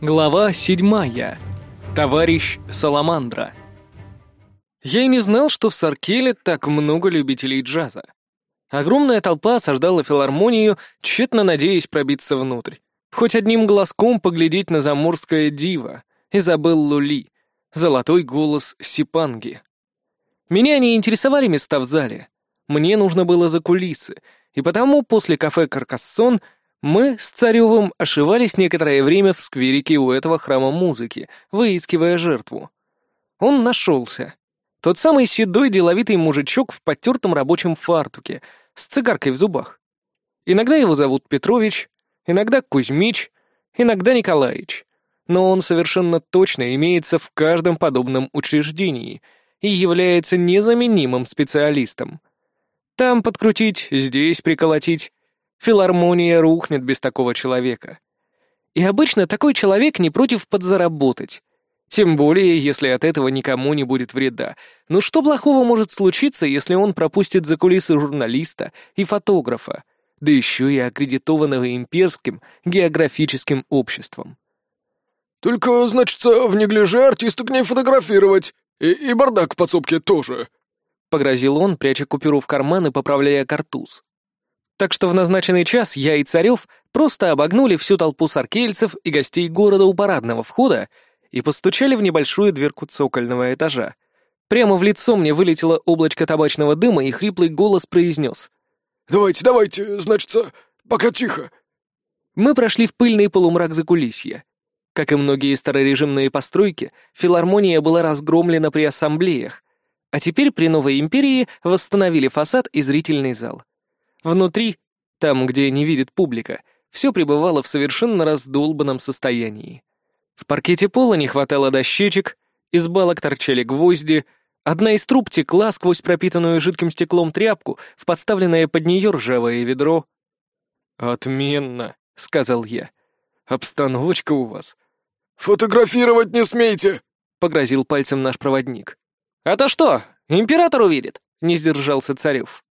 Глава седьмая. Товарищ Саламандра. Я и не знал, что в Саркеле так много любителей джаза. Огромная толпа осаждала филармонию, тщетно надеясь пробиться внутрь. Хоть одним глазком поглядеть на заморское диво, Изабеллу Ли, золотой голос Сипанги. Меня не интересовали места в зале. Мне нужно было за кулисы, и потому после кафе «Каркассон» Мы с Царевым ошивались некоторое время в скверике у этого храма музыки, выискивая жертву. Он нашелся. Тот самый седой деловитый мужичок в потертом рабочем фартуке, с цигаркой в зубах. Иногда его зовут Петрович, иногда Кузьмич, иногда Николаич. Но он совершенно точно имеется в каждом подобном учреждении и является незаменимым специалистом. Там подкрутить, здесь приколотить, Филармония рухнет без такого человека. И обычно такой человек не против подзаработать. Тем более, если от этого никому не будет вреда. Ну что плохого может случиться, если он пропустит за кулисы журналиста и фотографа, да еще и аккредитованного имперским географическим обществом? «Только, значит, в неглиже артисток не фотографировать. И, и бардак в подсобке тоже», — погрозил он, пряча купюру в карман и поправляя картуз. Так что в назначенный час я и Царев просто обогнули всю толпу саркельцев и гостей города у парадного входа и постучали в небольшую дверку цокольного этажа. Прямо в лицо мне вылетело облачко табачного дыма, и хриплый голос произнес. «Давайте, давайте, значит, пока тихо». Мы прошли в пыльный полумрак закулисья. Как и многие старорежимные постройки, филармония была разгромлена при ассамблеях, а теперь при новой империи восстановили фасад и зрительный зал. Внутри, там, где не видит публика, все пребывало в совершенно раздолбанном состоянии. В паркете пола не хватало дощечек, из балок торчали гвозди, одна из труб текла сквозь пропитанную жидким стеклом тряпку в подставленное под нее ржавое ведро. «Отменно», — сказал я. «Обстановочка у вас». «Фотографировать не смейте!» — погрозил пальцем наш проводник. «А то что, император увидит?» — не сдержался Царев.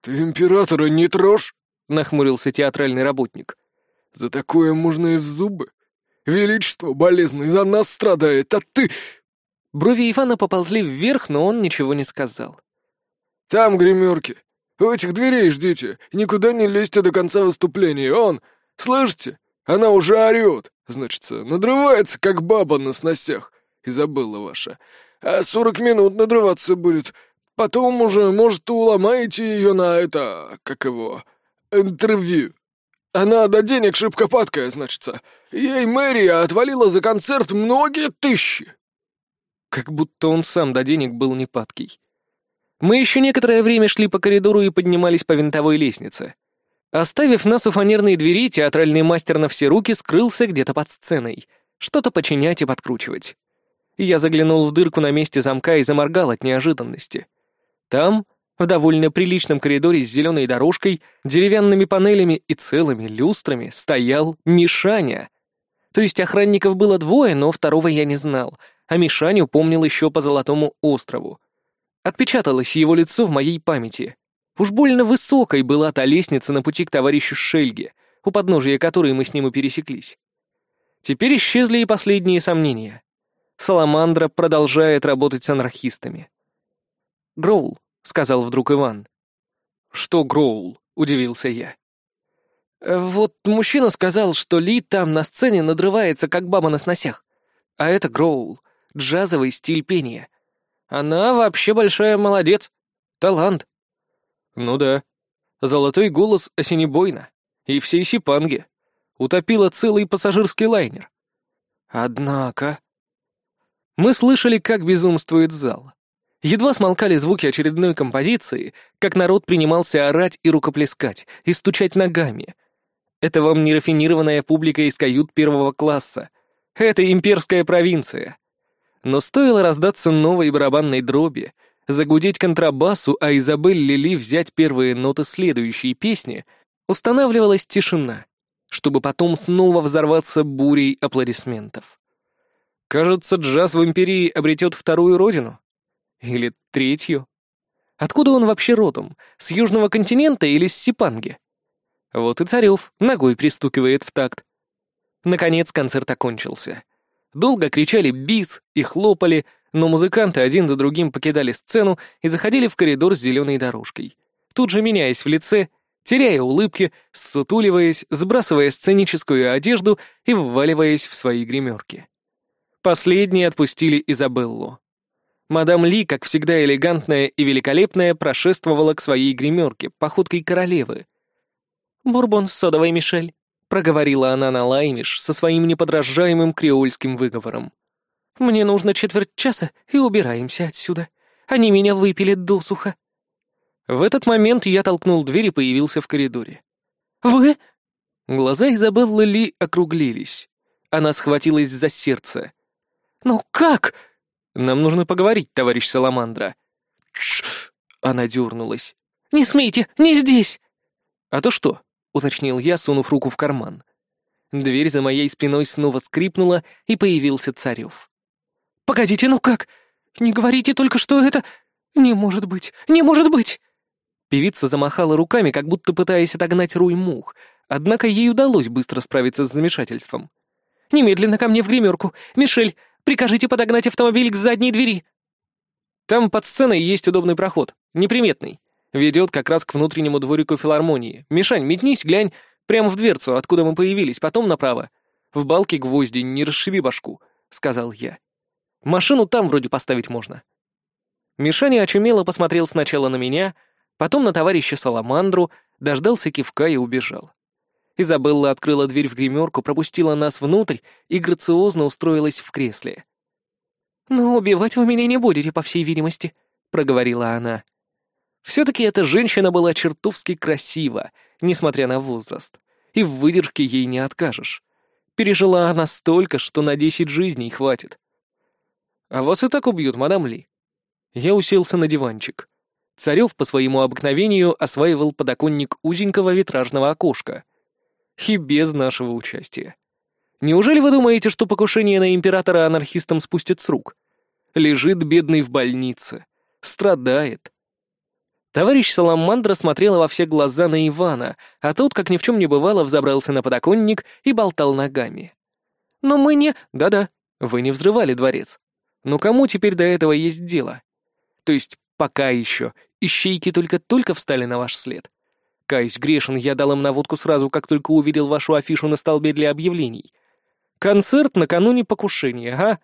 «Ты императора не трожь!» — нахмурился театральный работник. «За такое можно и в зубы. Величество болезный за нас страдает, а ты...» Брови Ивана поползли вверх, но он ничего не сказал. «Там гримерки. У этих дверей ждите. Никуда не лезьте до конца выступления. Он, слышите? Она уже орёт. Значится, надрывается, как баба на сносях. Забыла ваша. А сорок минут надрываться будет. Потом уже, может, уломаете ее на это, как его, интервью. Она до денег шибкопадкая, значится. Ей мэрия отвалила за концерт многие тысячи. Как будто он сам до денег был непадкий. Мы еще некоторое время шли по коридору и поднимались по винтовой лестнице. Оставив нас у фанерной двери, театральный мастер на все руки скрылся где-то под сценой. Что-то починять и подкручивать. Я заглянул в дырку на месте замка и заморгал от неожиданности. Там, в довольно приличном коридоре с зеленой дорожкой, деревянными панелями и целыми люстрами стоял Мишаня. То есть охранников было двое, но второго я не знал, а Мишаню помнил еще по Золотому острову. Отпечаталось его лицо в моей памяти. Уж больно высокой была та лестница на пути к товарищу Шельге, у подножия которой мы с ним и пересеклись. Теперь исчезли и последние сомнения. Саламандра продолжает работать с анархистами. «Гроул», — сказал вдруг Иван. «Что Гроул?» — удивился я. «Э, «Вот мужчина сказал, что Ли там на сцене надрывается, как баба на сносях. А это Гроул, джазовый стиль пения. Она вообще большая молодец. Талант». «Ну да. Золотой голос осенебойно. И всей Сипанге. Утопила целый пассажирский лайнер». «Однако...» Мы слышали, как безумствует зал. Едва смолкали звуки очередной композиции, как народ принимался орать и рукоплескать, и стучать ногами. Это вам не рафинированная публика из кают первого класса. Это имперская провинция. Но стоило раздаться новой барабанной дроби, загудеть контрабасу, а Изабель Лили взять первые ноты следующей песни, устанавливалась тишина, чтобы потом снова взорваться бурей аплодисментов. Кажется, джаз в империи обретет вторую родину. Или третью? Откуда он вообще родом? С южного континента или с Сипанги? Вот и Царев ногой пристукивает в такт. Наконец концерт окончился. Долго кричали «бис» и хлопали, но музыканты один за другим покидали сцену и заходили в коридор с зеленой дорожкой, тут же меняясь в лице, теряя улыбки, сутуливаясь, сбрасывая сценическую одежду и вваливаясь в свои гримерки. Последние отпустили Изабеллу. Мадам Ли, как всегда элегантная и великолепная, прошествовала к своей гримерке походкой королевы. «Бурбон с содовой, Мишель», — проговорила она на лаймиш со своим неподражаемым креольским выговором. «Мне нужно четверть часа, и убираемся отсюда. Они меня выпили досуха». В этот момент я толкнул дверь и появился в коридоре. «Вы?» Глаза Изабеллы Ли округлились. Она схватилась за сердце. «Ну как?» «Нам нужно поговорить, товарищ Саламандра». «Тш!» — она дернулась. «Не смейте, не здесь!» «А то что?» — уточнил я, сунув руку в карман. Дверь за моей спиной снова скрипнула, и появился Царев. «Погодите, ну как? Не говорите только, что это... Не может быть, не может быть!» Певица замахала руками, как будто пытаясь отогнать руй мух, однако ей удалось быстро справиться с замешательством. «Немедленно ко мне в гримерку! Мишель, Прикажите подогнать автомобиль к задней двери». Там под сценой есть удобный проход, неприметный. Ведет как раз к внутреннему дворику филармонии. Мишань, метнись, глянь, прямо в дверцу, откуда мы появились, потом направо. В балке гвозди, не расшиби башку, — сказал я. Машину там вроде поставить можно. Мишаня очумело посмотрел сначала на меня, потом на товарища Саламандру, дождался кивка и убежал. Изабелла открыла дверь в гримерку, пропустила нас внутрь и грациозно устроилась в кресле. «Но убивать вы меня не будете, по всей видимости», — проговорила она. Все-таки эта женщина была чертовски красива, несмотря на возраст, и в выдержке ей не откажешь. Пережила она столько, что на десять жизней хватит. «А вас и так убьют, мадам Ли». Я уселся на диванчик. Царев по своему обыкновению осваивал подоконник узенького витражного окошка — и без нашего участия. Неужели вы думаете, что покушение на императора анархистам спустят с рук? Лежит бедный в больнице. Страдает. Товарищ Саламандра смотрела во все глаза на Ивана, а тот, как ни в чем не бывало, взобрался на подоконник и болтал ногами. «Но мы не...» «Да-да, вы не взрывали дворец. Но кому теперь до этого есть дело? То есть пока еще ищейки только-только встали на ваш след. Каюсь, грешен, я дал им наводку сразу, как только увидел вашу афишу на столбе для объявлений. Концерт накануне покушения, а?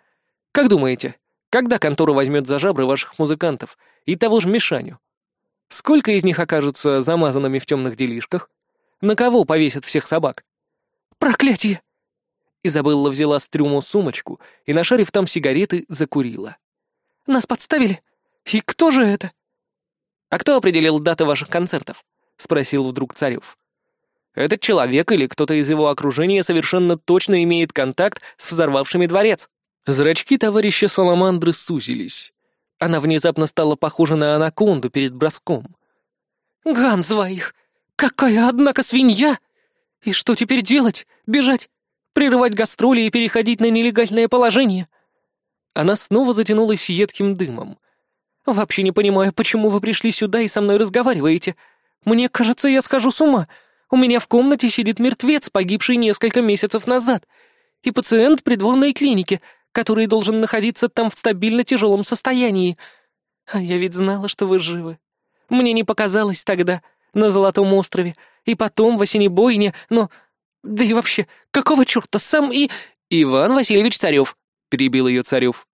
Как думаете, когда контора возьмет за жабры ваших музыкантов и того же Мишаню? Сколько из них окажутся замазанными в темных делишках? На кого повесят всех собак? Проклятие! Изабелла взяла с трюму сумочку и, нашарив там сигареты, закурила. «Нас подставили? И кто же это?» «А кто определил даты ваших концертов?» — спросил вдруг Царев. «Этот человек или кто-то из его окружения совершенно точно имеет контакт с взорвавшими дворец». Зрачки товарища Саламандры сузились. Она внезапно стала похожа на анаконду перед броском. «Ганзваих! Какая, однако, свинья! И что теперь делать? Бежать? Прерывать гастроли и переходить на нелегальное положение?» Она снова затянулась едким дымом. «Вообще не понимаю, почему вы пришли сюда и со мной разговариваете. Мне кажется, я схожу с ума. У меня в комнате сидит мертвец, погибший несколько месяцев назад, и пациент придворной клиники, который должен находиться там в стабильно тяжелом состоянии. А я ведь знала, что вы живы. Мне не показалось тогда, на Золотом острове, и потом в Осенебойне, но... Да и вообще, какого черта сам и... Иван Васильевич Царев, перебил ее Царев.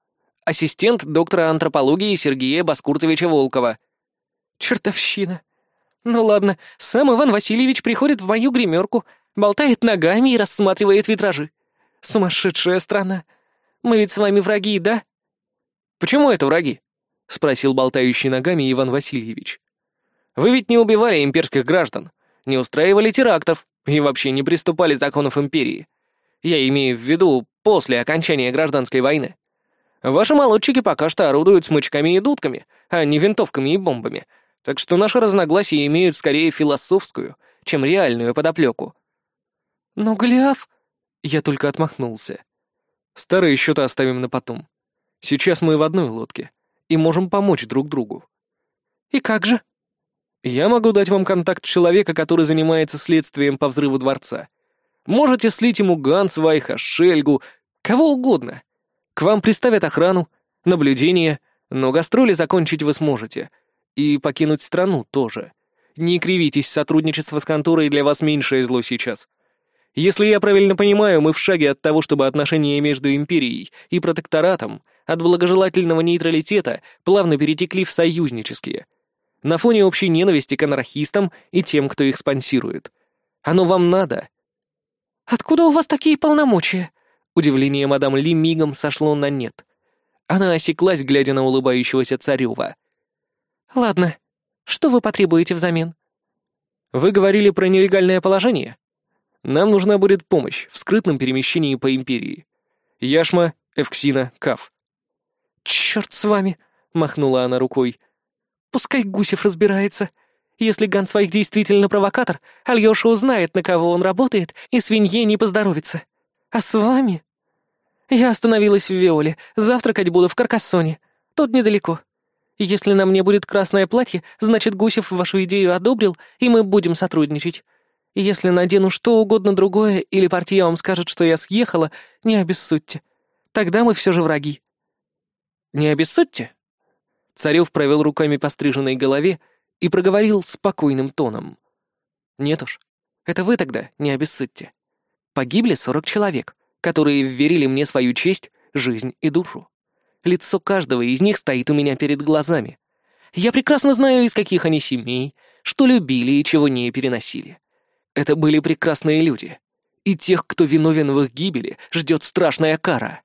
Ассистент доктора антропологии Сергея Баскуртовича Волкова. Чертовщина. Ну ладно, сам Иван Васильевич приходит в мою гримерку, болтает ногами и рассматривает витражи. Сумасшедшая страна. Мы ведь с вами враги, да? Почему это враги? Спросил болтающий ногами Иван Васильевич. Вы ведь не убивали имперских граждан, не устраивали терактов и вообще не приступали законов империи. Я имею в виду после окончания гражданской войны. Ваши молодчики пока что орудуют смычками и дудками, а не винтовками и бомбами — так что наши разногласия имеют скорее философскую, чем реальную подоплеку. Но Голиаф... Я только отмахнулся. Старые счета оставим на потом. Сейчас мы в одной лодке и можем помочь друг другу. И как же? Я могу дать вам контакт человека, который занимается следствием по взрыву дворца. Можете слить ему Гансвайха, Шельгу, кого угодно. К вам приставят охрану, наблюдение, но гастроли закончить вы сможете. И покинуть страну тоже. Не кривитесь, сотрудничество с конторой для вас меньшее зло сейчас. Если я правильно понимаю, мы в шаге от того, чтобы отношения между империей и протекторатом от благожелательного нейтралитета плавно перетекли в союзнические. На фоне общей ненависти к анархистам и тем, кто их спонсирует. Оно вам надо. «Откуда у вас такие полномочия?» Удивление мадам Ли мигом сошло на нет. Она осеклась, глядя на улыбающегося Царева. «Ладно. Что вы потребуете взамен?» «Вы говорили про нелегальное положение? Нам нужна будет помощь в скрытном перемещении по Империи. Яшма, Эвксина, Каф». «Черт с вами!» — махнула она рукой. «Пускай Гусев разбирается. Если Гансвайк действительно провокатор, Альёша узнает, на кого он работает, и свинье не поздоровится. А с вами? Я остановилась в Виоле, завтракать буду в Каркассоне. Тут недалеко. Если на мне будет красное платье, значит, Гусев вашу идею одобрил, и мы будем сотрудничать. Если надену что угодно другое, или партия вам скажет, что я съехала, не обессудьте. Тогда мы все же враги. Не обессудьте? Царев провел руками по стриженной голове и проговорил спокойным тоном. Нет уж, это вы тогда не обессудьте. Погибли сорок человек, которые верили мне свою честь, жизнь и душу. Лицо каждого из них стоит у меня перед глазами. Я прекрасно знаю, из каких они семей, что любили и чего не переносили. Это были прекрасные люди. И тех, кто виновен в их гибели, ждет страшная кара.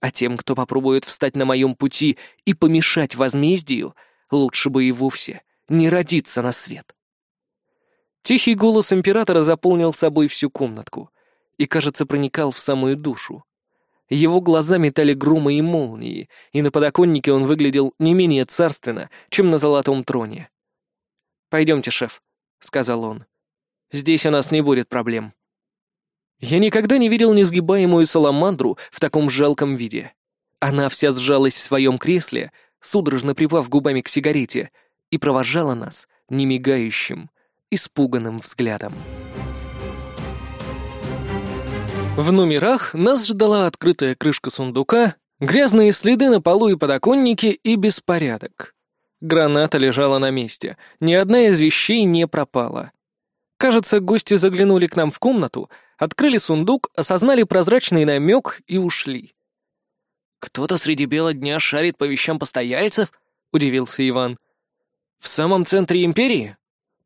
А тем, кто попробует встать на моем пути и помешать возмездию, лучше бы и вовсе не родиться на свет. Тихий голос императора заполнил собой всю комнатку и, кажется, проникал в самую душу. Его глаза метали громы и молнии, и на подоконнике он выглядел не менее царственно, чем на золотом троне. «Пойдемте, шеф», — сказал он. «Здесь у нас не будет проблем». Я никогда не видел несгибаемую саламандру в таком жалком виде. Она вся сжалась в своем кресле, судорожно припав губами к сигарете, и провожала нас немигающим, испуганным взглядом. В номерах нас ждала открытая крышка сундука, грязные следы на полу и подоконнике и беспорядок. Граната лежала на месте, ни одна из вещей не пропала. Кажется, гости заглянули к нам в комнату, открыли сундук, осознали прозрачный намек и ушли. «Кто-то среди бела дня шарит по вещам постояльцев?» — удивился Иван. «В самом центре империи?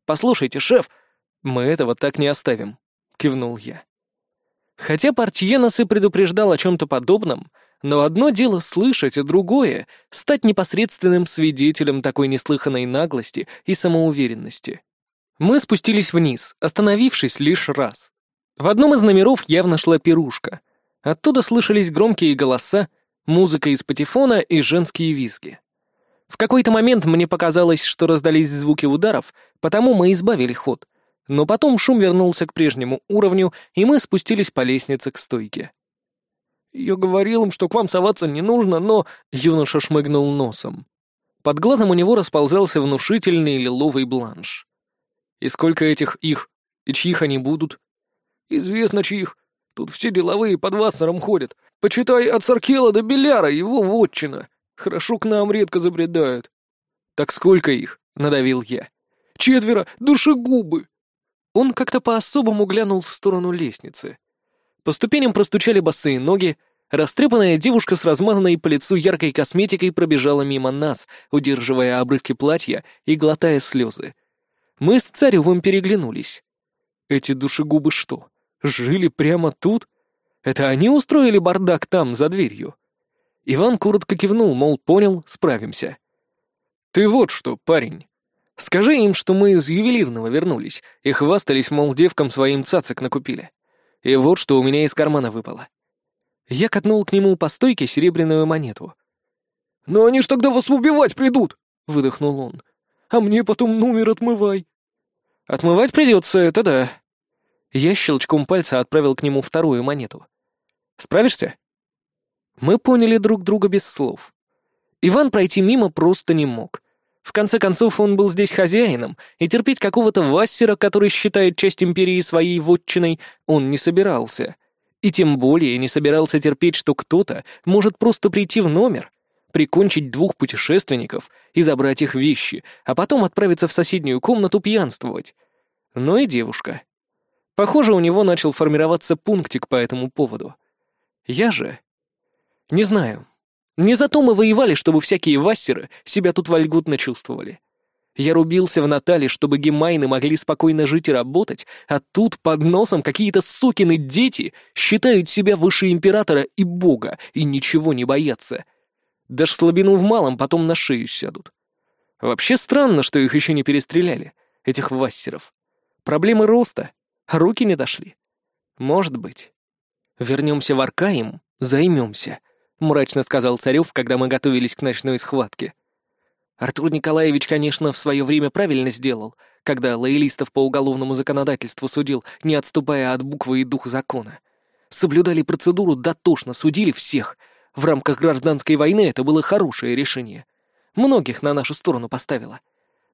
Послушайте, шеф, мы этого так не оставим», — кивнул я. Хотя Портьенос и предупреждал о чем-то подобном, но одно дело слышать, а другое — стать непосредственным свидетелем такой неслыханной наглости и самоуверенности. Мы спустились вниз, остановившись лишь раз. В одном из номеров явно шла пирушка. Оттуда слышались громкие голоса, музыка из патефона и женские визги. В какой-то момент мне показалось, что раздались звуки ударов, потому мы избавили ход — но потом шум вернулся к прежнему уровню, и мы спустились по лестнице к стойке. «Я говорил им, что к вам соваться не нужно, но...» Юноша шмыгнул носом. Под глазом у него расползался внушительный лиловый бланш. «И сколько этих их? И чьих они будут?» «Известно чьих. Тут все деловые под Вассером ходят. Почитай от Саркела до Беляра, его вотчина. Хорошо к нам редко забредают». «Так сколько их?» — надавил я. «Четверо, душегубы!» Он как-то по-особому глянул в сторону лестницы. По ступеням простучали босые ноги, растрепанная девушка с размазанной по лицу яркой косметикой пробежала мимо нас, удерживая обрывки платья и глотая слезы. Мы с Царевым переглянулись. Эти душегубы что, жили прямо тут? Это они устроили бардак там, за дверью? Иван коротко кивнул, мол, понял, справимся. «Ты вот что, парень», Скажи им, что мы из ювелирного вернулись и хвастались, мол, девкам своим цацик накупили. И вот что у меня из кармана выпало. Я катнул к нему по стойке серебряную монету. «Но они ж тогда вас убивать придут!» — выдохнул он. «А мне потом номер отмывай!» «Отмывать придется, это да!» Я щелчком пальца отправил к нему вторую монету. «Справишься?» Мы поняли друг друга без слов. Иван пройти мимо просто не мог. В конце концов, он был здесь хозяином, и терпеть какого-то вассера, который считает часть империи своей вотчиной, он не собирался. И тем более не собирался терпеть, что кто-то может просто прийти в номер, прикончить двух путешественников и забрать их вещи, а потом отправиться в соседнюю комнату пьянствовать. Но и девушка. Похоже, у него начал формироваться пунктик по этому поводу. Я же... Не знаю. Не зато мы воевали, чтобы всякие вассеры себя тут вольготно чувствовали. Я рубился в Натале, чтобы гемайны могли спокойно жить и работать, а тут под носом какие-то сукины дети считают себя выше императора и бога и ничего не боятся. Даже слабину в малом потом на шею сядут. Вообще странно, что их еще не перестреляли, этих вассеров. Проблемы роста, руки не дошли. Может быть. Вернемся в Аркаим, займемся, мрачно сказал Царев, когда мы готовились к ночной схватке. Артур Николаевич, конечно, в свое время правильно сделал, когда лоялистов по уголовному законодательству судил, не отступая от буквы и духа закона. Соблюдали процедуру дотошно, судили всех. В рамках гражданской войны это было хорошее решение. Многих на нашу сторону поставило.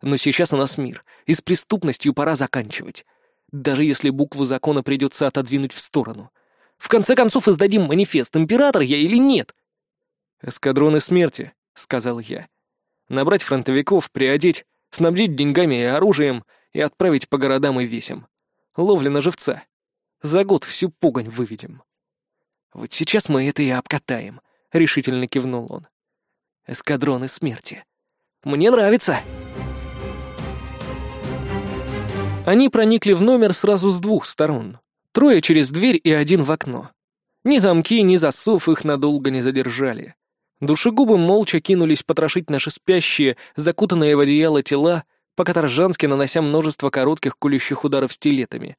Но сейчас у нас мир, и с преступностью пора заканчивать. Даже если букву закона придется отодвинуть в сторону. В конце концов, издадим манифест, император я или нет. «Эскадроны смерти», — сказал я набрать фронтовиков, приодеть, снабдить деньгами и оружием и отправить по городам и весям. Ловля на живца. За год всю пугань выведем. Вот сейчас мы это и обкатаем, — решительно кивнул он. Эскадроны смерти. Мне нравится. Они проникли в номер сразу с двух сторон. Трое через дверь и один в окно. Ни замки, ни засов их надолго не задержали. Душегубы молча кинулись потрошить наши спящие, закутанные в одеяло тела, по-каторжански нанося множество коротких кулющих ударов стилетами.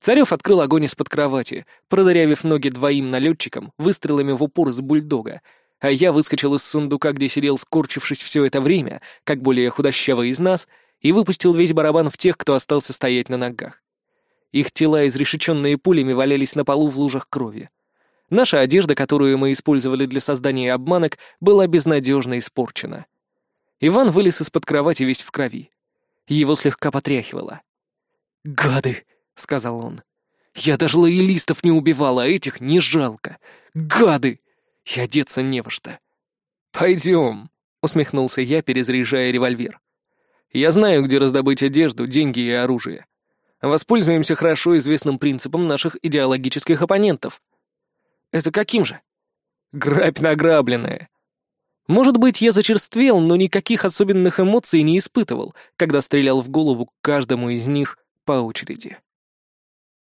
Царев открыл огонь из-под кровати, продырявив ноги двоим налетчикам выстрелами в упор из бульдога, а я выскочил из сундука, где сидел, скорчившись все это время, как более худощавый из нас, и выпустил весь барабан в тех, кто остался стоять на ногах. Их тела, изрешеченные пулями, валялись на полу в лужах крови. Наша одежда, которую мы использовали для создания обманок, была безнадежно испорчена. Иван вылез из-под кровати весь в крови. Его слегка потряхивало. «Гады!» — сказал он. «Я даже лоялистов не убивал, а этих не жалко. Гады! И одеться не во что». «Пойдем», — усмехнулся я, перезаряжая револьвер. «Я знаю, где раздобыть одежду, деньги и оружие. Воспользуемся хорошо известным принципом наших идеологических оппонентов. Это каким же? Грабь награбленная. Может быть, я зачерствел, но никаких особенных эмоций не испытывал, когда стрелял в голову каждому из них по очереди.